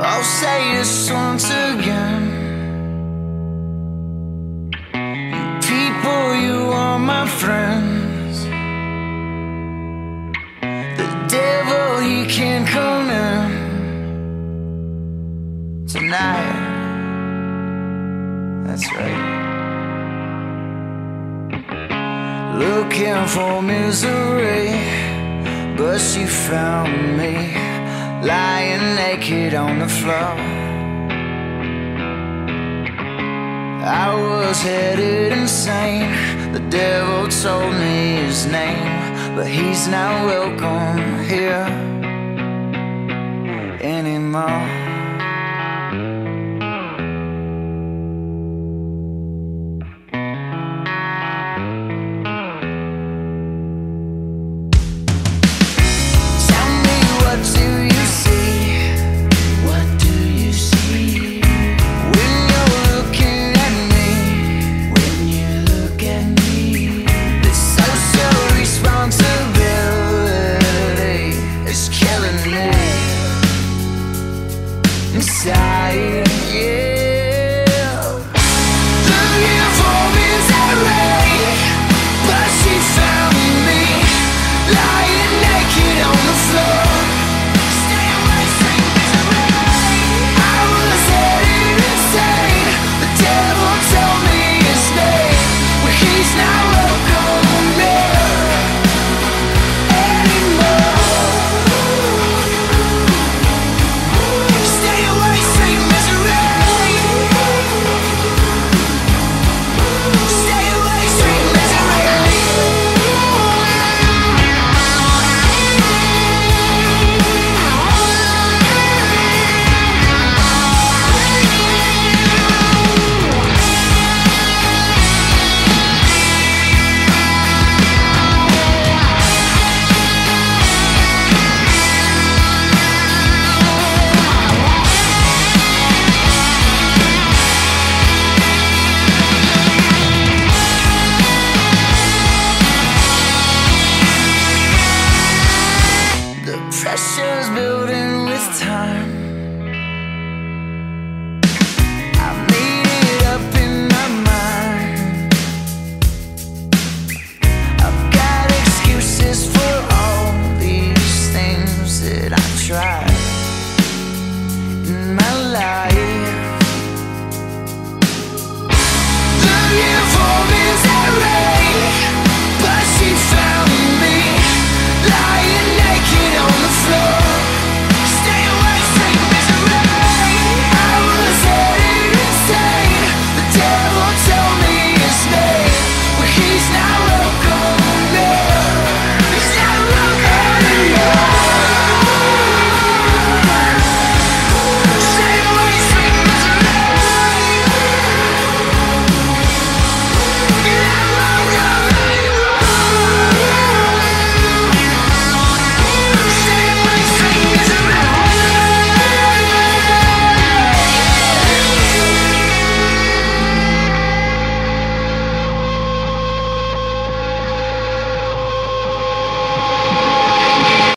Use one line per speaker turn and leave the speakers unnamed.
I'll say this once again. People, you are my friends. The devil, he can't come in tonight. That's right. Looking for misery, but she found me lying naked on the floor. I was headed insane. The devil told me his name, but he's not welcome here anymore. inside. Yeah. try. Mm,